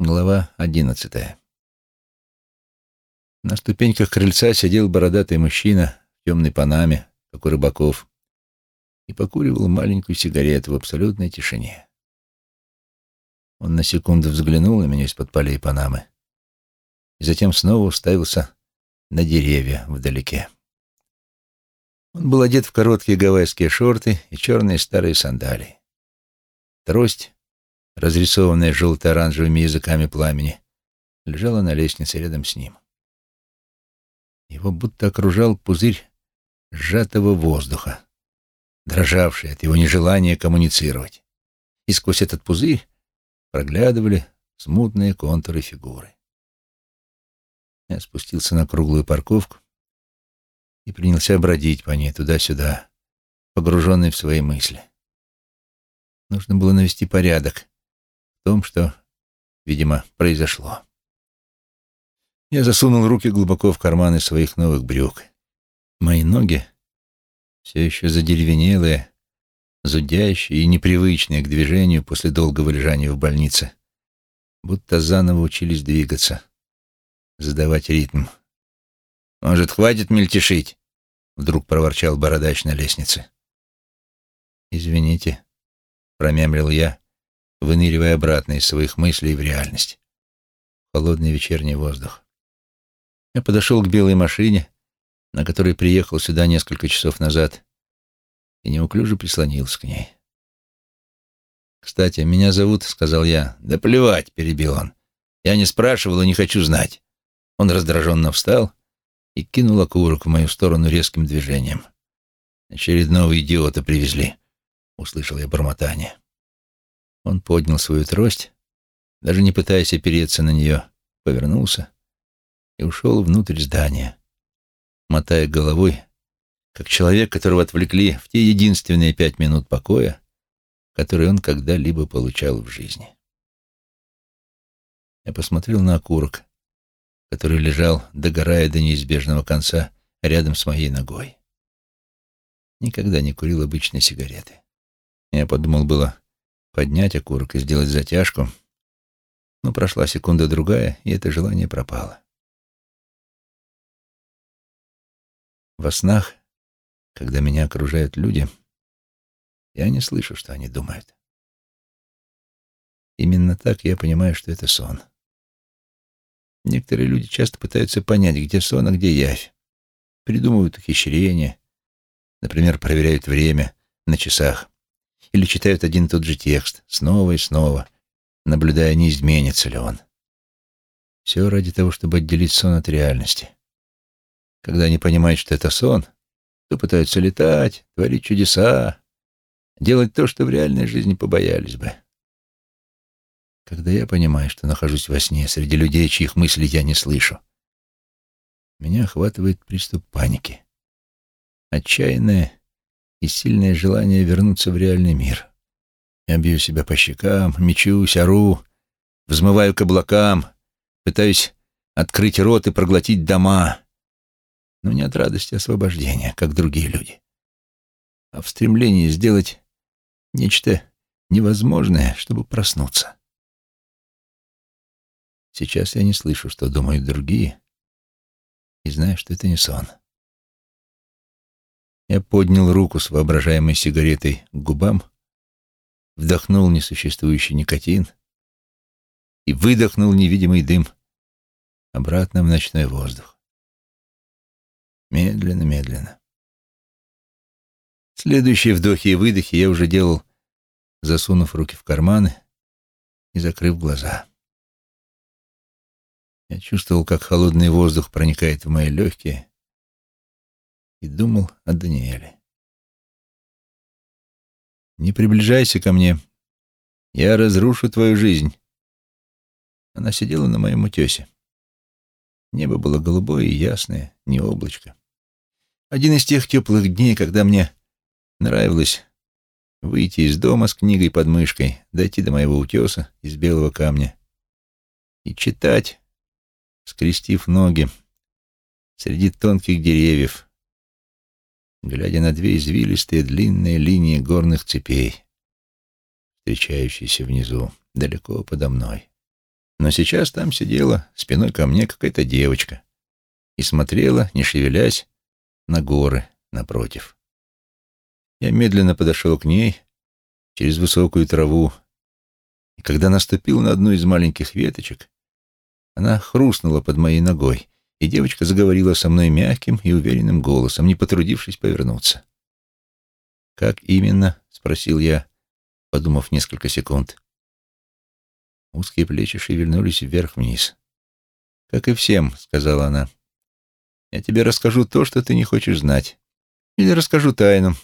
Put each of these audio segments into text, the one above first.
Глава одиннадцатая. На ступеньках крыльца сидел бородатый мужчина в темной панаме, как у рыбаков, и покуривал маленькую сигарету в абсолютной тишине. Он на секунду взглянул на меня из-под полей панамы и затем снова уставился на деревья вдалеке. Он был одет в короткие гавайские шорты и черные старые сандалии. Трость разрисованная желто-оранжевыми языками пламени, лежала на лестнице рядом с ним. Его будто окружал пузырь сжатого воздуха, дрожавший от его нежелания коммуницировать. И сквозь этот пузырь проглядывали смутные контуры фигуры. Я спустился на круглую парковку и принялся бродить по ней туда-сюда, погруженный в свои мысли. Нужно было навести порядок том, что, видимо, произошло. Я засунул руки глубоко в карманы своих новых брюк. Мои ноги, все еще задеревенелые, зудящие и непривычные к движению после долгого лежания в больнице, будто заново учились двигаться, задавать ритм. «Может, хватит мельтешить?» — вдруг проворчал бородач на лестнице. «Извините», — промямлил я, выныривая обратно из своих мыслей в реальность. Холодный вечерний воздух. Я подошел к белой машине, на которой приехал сюда несколько часов назад, и неуклюже прислонился к ней. «Кстати, меня зовут», — сказал я. «Да плевать», — перебил он. «Я не спрашивал и не хочу знать». Он раздраженно встал и кинул окурок в мою сторону резким движением. «Очередного идиота привезли», — услышал я бормотание. Он поднял свою трость, даже не пытаясь опереться на нее, повернулся и ушел внутрь здания, мотая головой, как человек, которого отвлекли в те единственные пять минут покоя, которые он когда-либо получал в жизни. Я посмотрел на окурок, который лежал, догорая до неизбежного конца, рядом с моей ногой. Никогда не курил обычной сигареты. Я подумал было, поднять окурок и сделать затяжку, но прошла секунда-другая, и это желание пропало. Во снах, когда меня окружают люди, я не слышу, что они думают. Именно так я понимаю, что это сон. Некоторые люди часто пытаются понять, где сон, а где явь. Придумывают ухищрения, например, проверяют время на часах или читают один и тот же текст снова и снова, наблюдая, не изменится ли он. Все ради того, чтобы отделить сон от реальности. Когда они понимают, что это сон, то пытаются летать, творить чудеса, делать то, что в реальной жизни побоялись бы. Когда я понимаю, что нахожусь во сне среди людей, чьих мыслей я не слышу, меня охватывает приступ паники. Отчаянное и сильное желание вернуться в реальный мир. Я бью себя по щекам, мечусь, ору, взмываю к облакам, пытаюсь открыть рот и проглотить дома, но не от радости освобождения, как другие люди, а в стремлении сделать нечто невозможное, чтобы проснуться. Сейчас я не слышу, что думают другие, и знаю, что это не сон. Я поднял руку с воображаемой сигаретой к губам, вдохнул несуществующий никотин и выдохнул невидимый дым обратно в ночной воздух. Медленно, медленно. Следующие вдохи и выдохи я уже делал, засунув руки в карманы и закрыв глаза. Я чувствовал, как холодный воздух проникает в мои легкие, и думал о Даниэле. «Не приближайся ко мне. Я разрушу твою жизнь». Она сидела на моем утесе. Небо было голубое и ясное, не облачко. Один из тех теплых дней, когда мне нравилось выйти из дома с книгой под мышкой, дойти до моего утеса из белого камня и читать, скрестив ноги среди тонких деревьев, глядя на две извилистые длинные линии горных цепей, встречающиеся внизу, далеко подо мной, Но сейчас там сидела спиной ко мне какая-то девочка и смотрела, не шевелясь, на горы напротив. Я медленно подошел к ней через высокую траву, и когда наступил на одну из маленьких веточек, она хрустнула под моей ногой, и девочка заговорила со мной мягким и уверенным голосом, не потрудившись повернуться. «Как именно?» — спросил я, подумав несколько секунд. Узкие плечи шевельнулись вверх-вниз. «Как и всем», — сказала она. «Я тебе расскажу то, что ты не хочешь знать. Или расскажу тайну,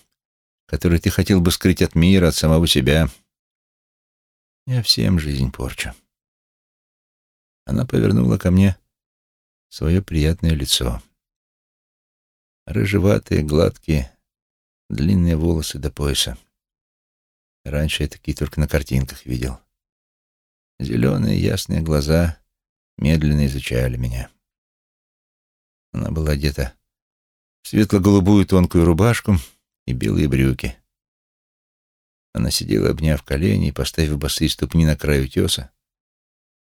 которую ты хотел бы скрыть от мира, от самого себя. Я всем жизнь порчу». Она повернула ко мне свое приятное лицо. Рыжеватые, гладкие, длинные волосы до пояса. Раньше я такие только на картинках видел. Зеленые ясные глаза медленно изучали меня. Она была одета в светло-голубую тонкую рубашку и белые брюки. Она сидела, обняв колени и поставив босые ступни на край утеса,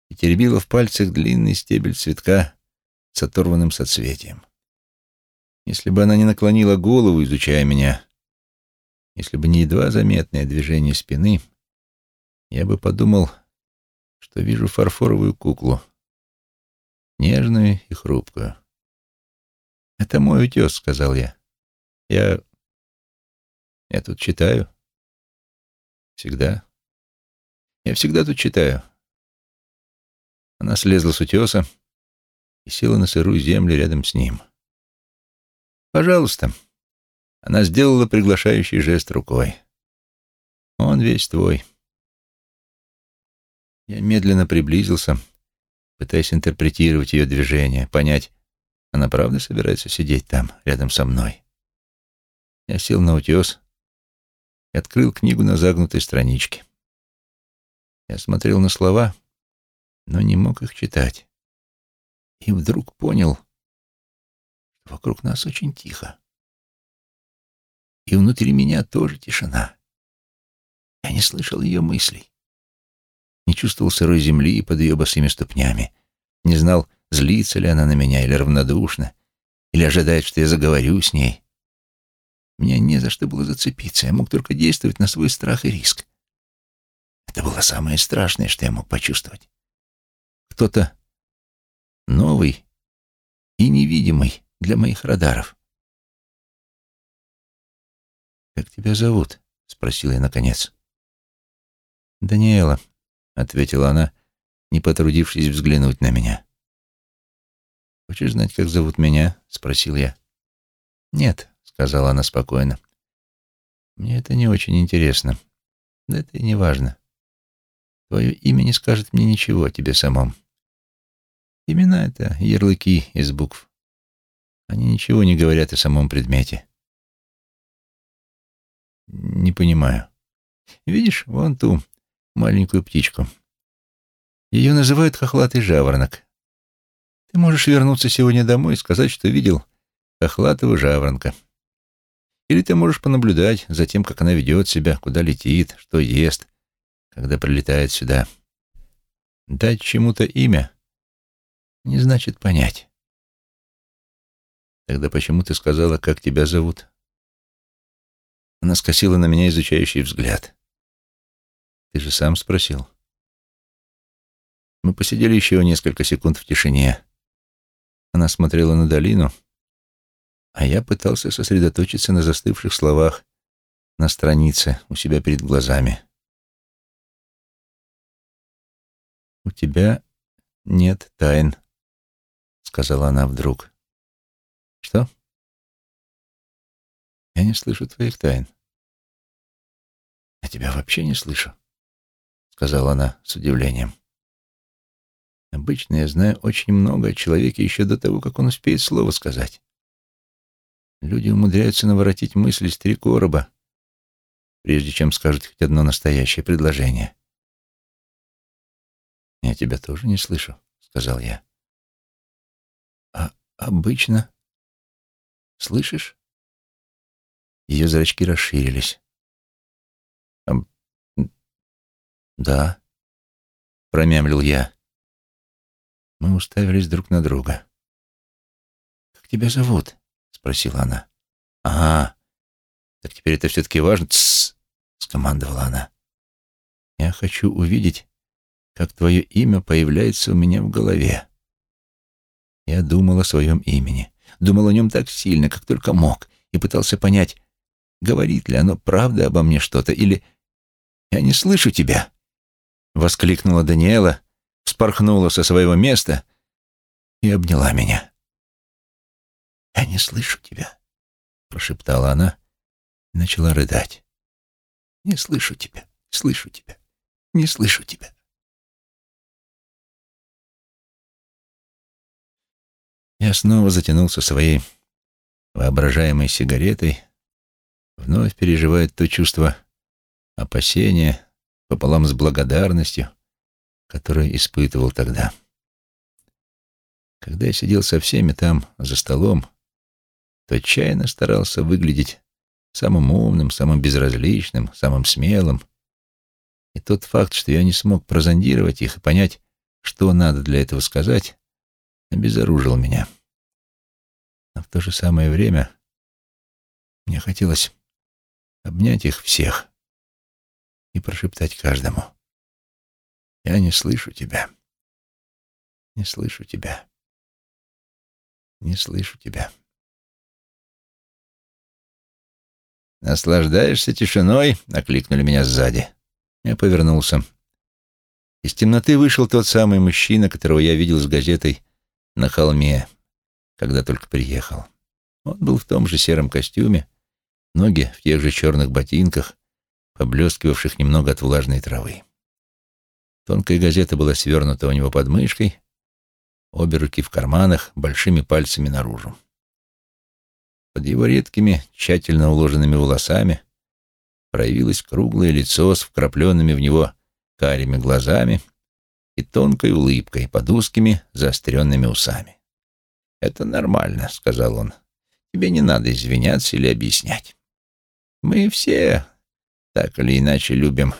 и теребила в пальцах длинный стебель цветка с оторванным соцветием. Если бы она не наклонила голову, изучая меня, если бы не едва заметное движение спины, я бы подумал, что вижу фарфоровую куклу, нежную и хрупкую. «Это мой утес», — сказал я. «Я... я тут читаю. Всегда. Я всегда тут читаю». Она слезла с утеса и села на сырую землю рядом с ним. «Пожалуйста». Она сделала приглашающий жест рукой. «Он весь твой». Я медленно приблизился, пытаясь интерпретировать ее движение, понять, она правда собирается сидеть там, рядом со мной. Я сел на утес и открыл книгу на загнутой страничке. Я смотрел на слова, но не мог их читать. И вдруг понял, что вокруг нас очень тихо. И внутри меня тоже тишина. Я не слышал ее мыслей не чувствовал сырой земли под ее босыми ступнями, не знал, злится ли она на меня или равнодушна, или ожидает, что я заговорю с ней. Мне не за что было зацепиться, я мог только действовать на свой страх и риск. Это было самое страшное, что я мог почувствовать. Кто-то новый и невидимый для моих радаров. «Как тебя зовут?» — спросил я наконец. «Даниэла», — ответила она, не потрудившись взглянуть на меня. «Хочешь знать, как зовут меня?» — спросил я. «Нет», — сказала она спокойно. «Мне это не очень интересно. Да это и не важно. Твое имя не скажет мне ничего о тебе самом. Имена — это ярлыки из букв. Они ничего не говорят о самом предмете». «Не понимаю. Видишь, вон ту маленькую птичку. Ее называют хохлатый жаворонок. Ты можешь вернуться сегодня домой и сказать, что видел хохлатого жаворонка. Или ты можешь понаблюдать за тем, как она ведет себя, куда летит, что ест, когда прилетает сюда. Дать чему-то имя не значит понять. Тогда почему ты сказала, как тебя зовут? Она скосила на меня изучающий взгляд. Ты же сам спросил. Мы посидели еще несколько секунд в тишине. Она смотрела на долину, а я пытался сосредоточиться на застывших словах на странице у себя перед глазами. «У тебя нет тайн», — сказала она вдруг. «Что?» «Я не слышу твоих тайн». «Я тебя вообще не слышу» сказала она с удивлением. Обычно я знаю очень много о человеке еще до того, как он успеет слово сказать. Люди умудряются наворотить мысли с три короба, прежде чем скажут хоть одно настоящее предложение. «Я тебя тоже не слышу», — сказал я. «А обычно? Слышишь?» Ее зрачки расширились. «Да», — промямлил я. Мы уставились друг на друга. «Как тебя зовут?» — спросила она. «Ага, так теперь это все-таки важно?» «Тссс!» — скомандовала она. «Я хочу увидеть, как твое имя появляется у меня в голове». Я думал о своем имени, думал о нем так сильно, как только мог, и пытался понять, говорит ли оно правда обо мне что-то, или «Я не слышу тебя!» — воскликнула Даниэла, вспорхнула со своего места и обняла меня. «Я не слышу тебя», — прошептала она начала рыдать. «Не слышу тебя, слышу тебя, не слышу тебя». Я снова затянулся своей воображаемой сигаретой, вновь переживая то чувство опасения пополам с благодарностью, которое испытывал тогда. Когда я сидел со всеми там, за столом, то отчаянно старался выглядеть самым умным, самым безразличным, самым смелым. И тот факт, что я не смог прозондировать их и понять, что надо для этого сказать, обезоружил меня. Но в то же самое время мне хотелось обнять их всех и прошептать каждому. «Я не слышу тебя. Не слышу тебя. Не слышу тебя». «Наслаждаешься тишиной?» — окликнули меня сзади. Я повернулся. Из темноты вышел тот самый мужчина, которого я видел с газетой на холме, когда только приехал. Он был в том же сером костюме, ноги в тех же черных ботинках, поблескивавших немного от влажной травы. Тонкая газета была свернута у него под мышкой, обе руки в карманах, большими пальцами наружу. Под его редкими, тщательно уложенными волосами проявилось круглое лицо с вкрапленными в него карими глазами и тонкой улыбкой под узкими заостренными усами. «Это нормально», — сказал он. «Тебе не надо извиняться или объяснять. Мы все так или иначе любим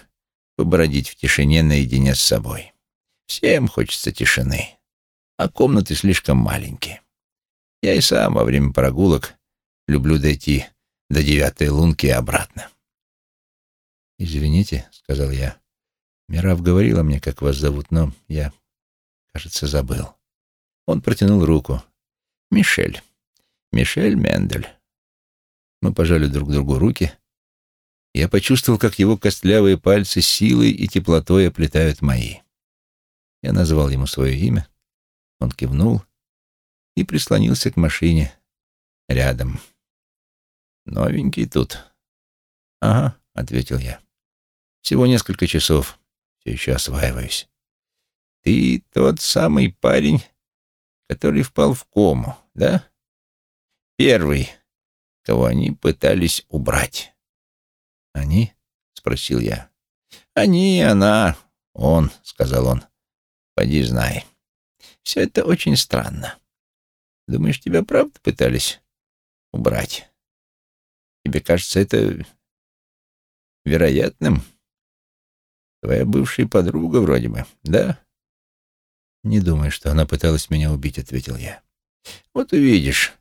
побродить в тишине наедине с собой. Всем хочется тишины, а комнаты слишком маленькие. Я и сам во время прогулок люблю дойти до девятой лунки и обратно. «Извините», — сказал я. «Мирав говорила мне, как вас зовут, но я, кажется, забыл». Он протянул руку. «Мишель. Мишель Мендель». Мы пожали друг другу руки. Я почувствовал, как его костлявые пальцы силой и теплотой оплетают мои. Я назвал ему свое имя. Он кивнул и прислонился к машине рядом. «Новенький тут». «Ага», — ответил я. «Всего несколько часов. Все еще осваиваюсь». «Ты тот самый парень, который впал в кому, да? Первый, кого они пытались убрать». «Они?» — спросил я. «Они, она, он», — сказал он. «Поди знай. Все это очень странно. Думаешь, тебя правда пытались убрать?» Тебе кажется это вероятным? Твоя бывшая подруга вроде бы, да? Не думаю, что она пыталась меня убить, ответил я. Вот увидишь.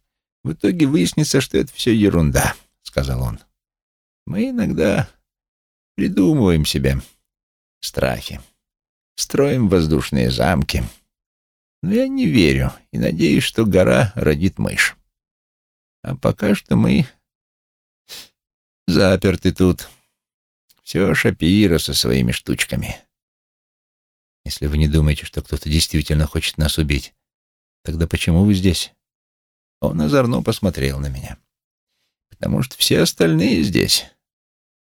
В итоге выяснится, что это все ерунда, сказал он. Мы иногда придумываем себе страхи, строим воздушные замки. Но я не верю и надеюсь, что гора родит мышь. А пока что мы Заперты тут. Все Шапира со своими штучками. Если вы не думаете, что кто-то действительно хочет нас убить, тогда почему вы здесь? Он озорно посмотрел на меня. Потому что все остальные здесь.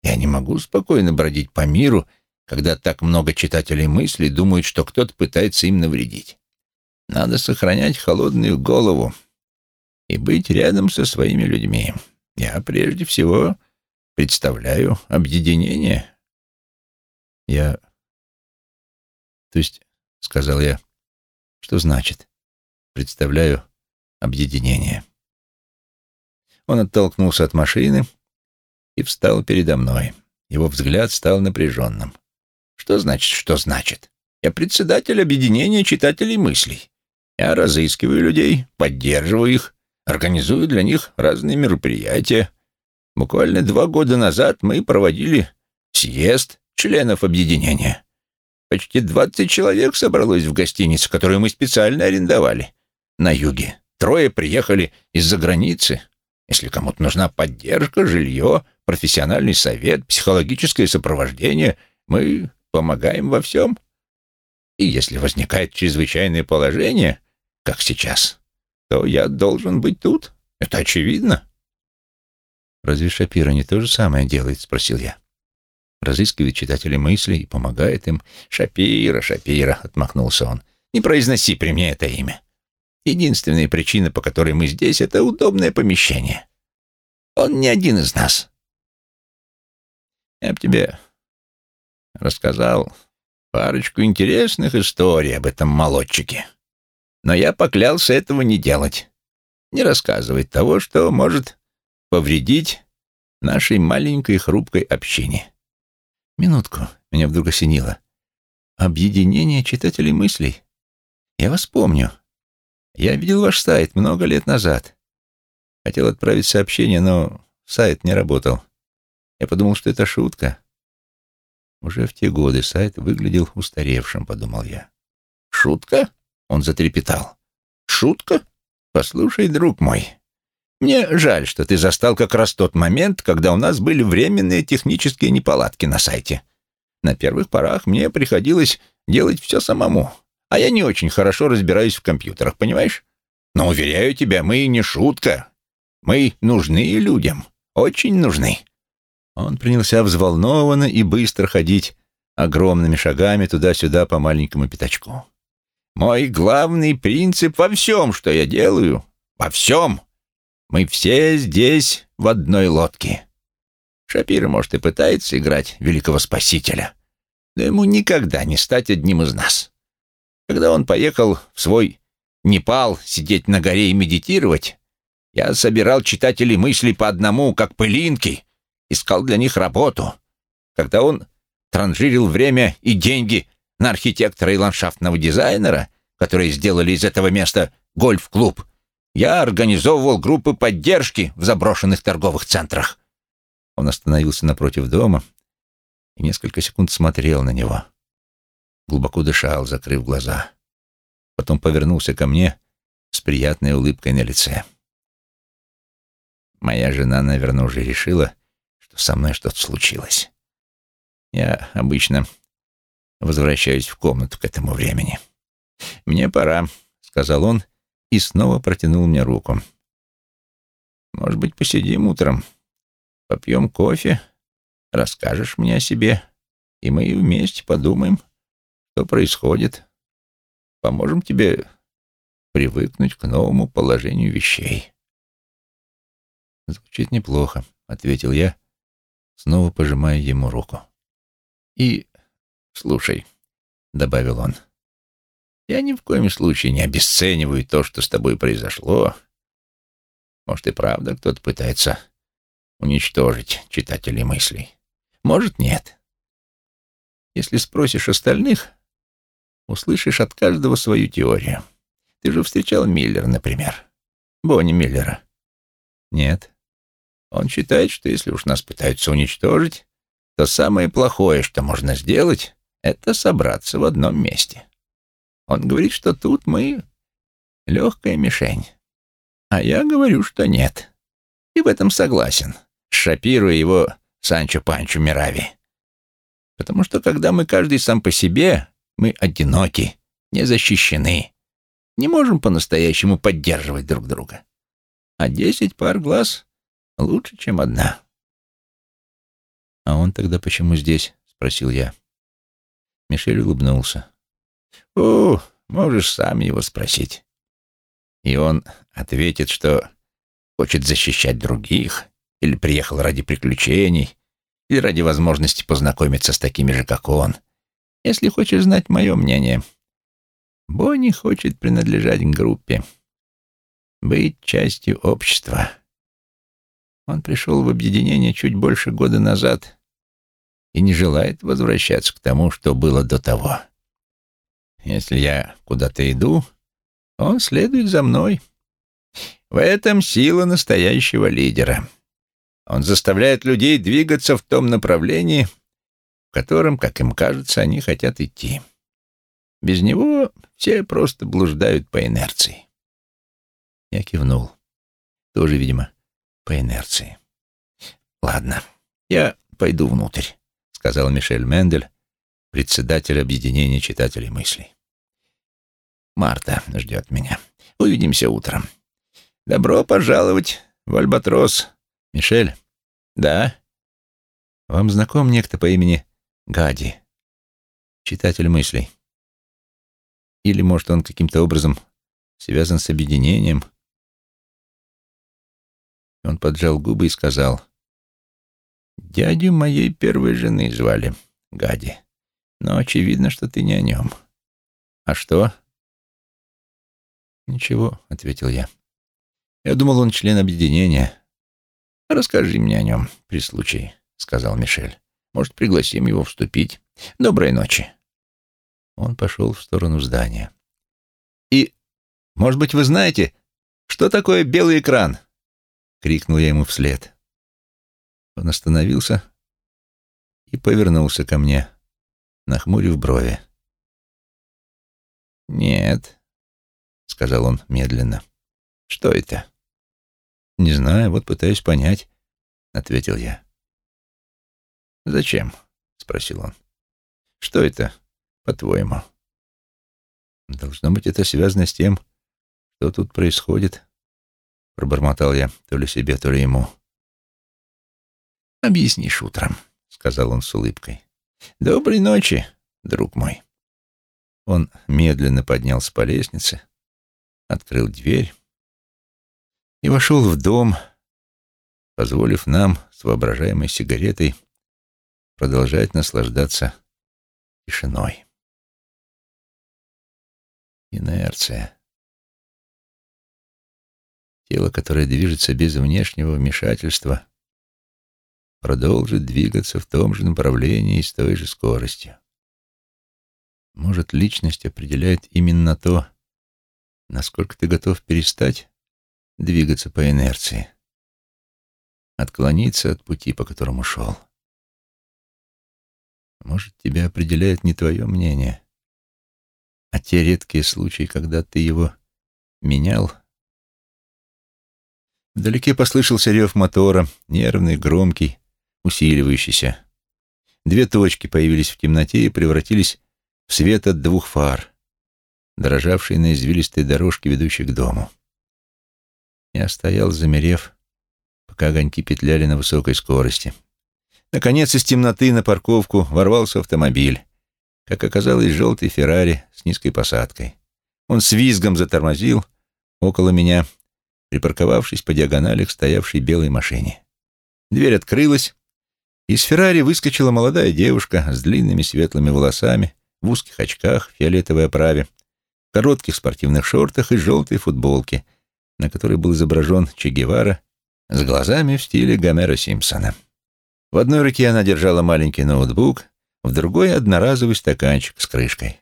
Я не могу спокойно бродить по миру, когда так много читателей мыслей думают, что кто-то пытается им навредить. Надо сохранять холодную голову и быть рядом со своими людьми. Я прежде всего представляю объединение. Я... То есть, сказал я, что значит представляю объединение? Он оттолкнулся от машины и встал передо мной. Его взгляд стал напряженным. Что значит, что значит? Я председатель объединения читателей мыслей. Я разыскиваю людей, поддерживаю их, организую для них разные мероприятия. Буквально два года назад мы проводили съезд членов объединения. Почти двадцать человек собралось в гостинице, которую мы специально арендовали на юге. Трое приехали из-за границы. Если кому-то нужна поддержка, жилье, профессиональный совет, психологическое сопровождение, мы помогаем во всем. И если возникает чрезвычайное положение, как сейчас, то я должен быть тут. Это очевидно. «Разве Шапира не то же самое делает?» — спросил я. «Разыскивает читателей мыслей и помогает им». «Шапира, Шапира», — отмахнулся он. «Не произноси при мне это имя. Единственная причина, по которой мы здесь, — это удобное помещение. Он не один из нас. Я б тебе рассказал парочку интересных историй об этом молодчике. Но я поклялся этого не делать, не рассказывать того, что может повредить нашей маленькой хрупкой общине. Минутку, меня вдруг осенило. Объединение читателей мыслей. Я вас помню. Я видел ваш сайт много лет назад. Хотел отправить сообщение, но сайт не работал. Я подумал, что это шутка. Уже в те годы сайт выглядел устаревшим, подумал я. «Шутка?» — он затрепетал. «Шутка? Послушай, друг мой, мне жаль, что ты застал как раз тот момент, когда у нас были временные технические неполадки на сайте. На первых порах мне приходилось делать все самому, а я не очень хорошо разбираюсь в компьютерах, понимаешь? Но, уверяю тебя, мы не шутка. Мы нужны людям, очень нужны. Он принялся взволнованно и быстро ходить огромными шагами туда-сюда по маленькому пятачку. «Мой главный принцип во всем, что я делаю, во всем. Мы все здесь в одной лодке. Шапир, может, и пытается играть великого спасителя, но ему никогда не стать одним из нас. Когда он поехал в свой Непал сидеть на горе и медитировать, я собирал читателей мыслей по одному, как пылинки, искал для них работу. Когда он транжирил время и деньги на архитектора и ландшафтного дизайнера, которые сделали из этого места гольф-клуб, я организовывал группы поддержки в заброшенных торговых центрах. Он остановился напротив дома и несколько секунд смотрел на него. Глубоко дышал, закрыв глаза. Потом повернулся ко мне с приятной улыбкой на лице. Моя жена, наверное, уже решила, со мной что-то случилось. Я обычно возвращаюсь в комнату к этому времени. «Мне пора», — сказал он и снова протянул мне руку. «Может быть, посидим утром, попьем кофе, расскажешь мне о себе, и мы вместе подумаем, что происходит. Поможем тебе привыкнуть к новому положению вещей». «Звучит неплохо», — ответил я, — снова пожимая ему руку. «И слушай», — добавил он, — «я ни в коем случае не обесцениваю то, что с тобой произошло. Может, и правда кто-то пытается уничтожить читателей мыслей. Может, нет. Если спросишь остальных, услышишь от каждого свою теорию. Ты же встречал Миллера, например. Бонни Миллера. Нет. Он считает, что если уж нас пытаются уничтожить, то самое плохое, что можно сделать, это собраться в одном месте. Он говорит, что тут мы легкая мишень. А я говорю, что нет. И в этом согласен. Шапиру и его Санчо Панчо Мирави. Потому что когда мы каждый сам по себе, мы одиноки, не защищены, не можем по-настоящему поддерживать друг друга. А десять пар глаз Лучше, чем одна. «А он тогда почему здесь?» — спросил я. Мишель улыбнулся. «О, можешь сам его спросить. И он ответит, что хочет защищать других, или приехал ради приключений, или ради возможности познакомиться с такими же, как он. Если хочешь знать мое мнение, Бонни хочет принадлежать к группе, быть частью общества». Он пришел в объединение чуть больше года назад и не желает возвращаться к тому, что было до того. Если я куда-то иду, Он следует за мной. В этом сила настоящего лидера. Он заставляет людей двигаться в том направлении, в котором, как им кажется, они хотят идти. Без него все просто блуждают по инерции. Я кивнул. Тоже, видимо, по инерции. «Ладно, я пойду внутрь», — сказал Мишель Мендель, председатель объединения читателей мыслей. «Марта ждет меня. Увидимся утром. Добро пожаловать в Альбатрос, Мишель?» «Да?» «Вам знаком некто по имени Гади, читатель мыслей? Или, может, он каким-то образом связан с объединением?» Он поджал губы и сказал, «Дядю моей первой жены звали Гади, но очевидно, что ты не о нем». «А что?» «Ничего», — ответил я. «Я думал, он член объединения». «Расскажи мне о нем при случае», — сказал Мишель. «Может, пригласим его вступить. Доброй ночи». Он пошел в сторону здания. «И, может быть, вы знаете, что такое белый экран?» — крикнул я ему вслед. Он остановился и повернулся ко мне, нахмурив брови. «Нет», — сказал он медленно. «Что это?» «Не знаю, вот пытаюсь понять», — ответил я. «Зачем?» — спросил он. «Что это, по-твоему?» «Должно быть, это связано с тем, что тут происходит», — пробормотал я то ли себе, то ли ему. «Объяснишь утром», — сказал он с улыбкой. «Доброй ночи, друг мой». Он медленно поднялся по лестнице, открыл дверь и вошел в дом, позволив нам с воображаемой сигаретой продолжать наслаждаться тишиной. Инерция. Тело, которое движется без внешнего вмешательства, продолжит двигаться в том же направлении и с той же скоростью. Может, личность определяет именно то, насколько ты готов перестать двигаться по инерции, отклониться от пути, по которому шел. Может, тебя определяет не твое мнение, а те редкие случаи, когда ты его менял. Вдалеке послышался рев мотора, нервный, громкий, усиливающийся. Две точки появились в темноте и превратились в свет от двух фар, дрожавшие на извилистой дорожке, ведущей к дому. Я стоял, замерев, пока огоньки петляли на высокой скорости. Наконец из темноты на парковку ворвался автомобиль. Как оказалось, желтый Феррари с низкой посадкой. Он с визгом затормозил около меня, припарковавшись по диагонали к стоявшей белой машине. Дверь открылась, из Феррари выскочила молодая девушка с длинными светлыми волосами, в узких очках, фиолетовой оправе, коротких спортивных шортах и желтой футболке — на которой был изображен Че Гевара с глазами в стиле Гомера Симпсона. В одной руке она держала маленький ноутбук, в другой — одноразовый стаканчик с крышкой.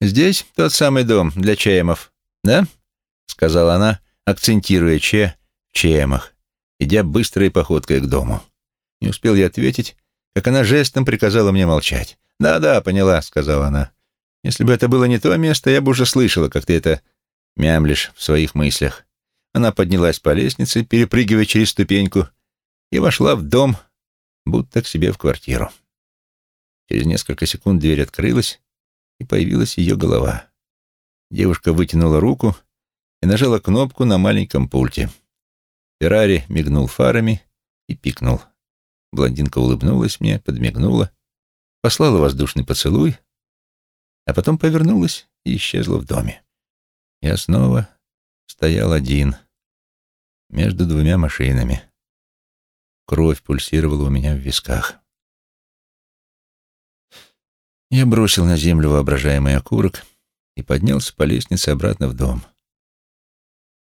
«Здесь тот самый дом для Чемов, да?» — сказала она, акцентируя Че в Чемах, идя быстрой походкой к дому. Не успел я ответить, как она жестом приказала мне молчать. «Да-да, поняла», — сказала она. «Если бы это было не то место, я бы уже слышала, как ты это мямлишь в своих мыслях. Она поднялась по лестнице, перепрыгивая через ступеньку, и вошла в дом, будто к себе в квартиру. Через несколько секунд дверь открылась, и появилась ее голова. Девушка вытянула руку и нажала кнопку на маленьком пульте. Феррари мигнул фарами и пикнул. Блондинка улыбнулась мне, подмигнула, послала воздушный поцелуй, а потом повернулась и исчезла в доме. Я снова стоял один, между двумя машинами. Кровь пульсировала у меня в висках. Я бросил на землю воображаемый окурок и поднялся по лестнице обратно в дом.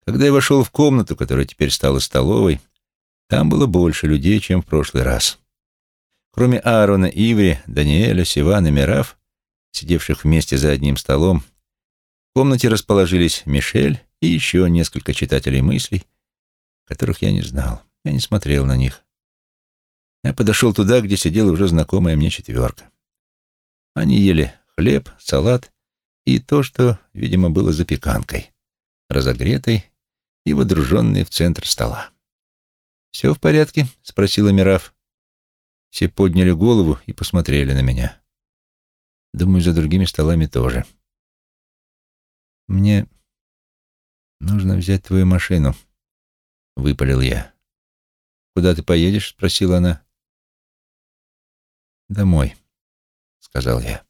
Когда я вошел в комнату, которая теперь стала столовой, там было больше людей, чем в прошлый раз. Кроме Аарона, Иври, Даниэля, Сивана Мираф, сидевших вместе за одним столом, В комнате расположились Мишель и еще несколько читателей мыслей, которых я не знал. Я не смотрел на них. Я подошел туда, где сидела уже знакомая мне четверка. Они ели хлеб, салат и то, что, видимо, было запеканкой, разогретой и водруженной в центр стола. «Все в порядке?» — спросила Мираф. Все подняли голову и посмотрели на меня. Думаю, за другими столами тоже. «Мне нужно взять твою машину», — выпалил я. «Куда ты поедешь?» — спросила она. «Домой», — сказал я.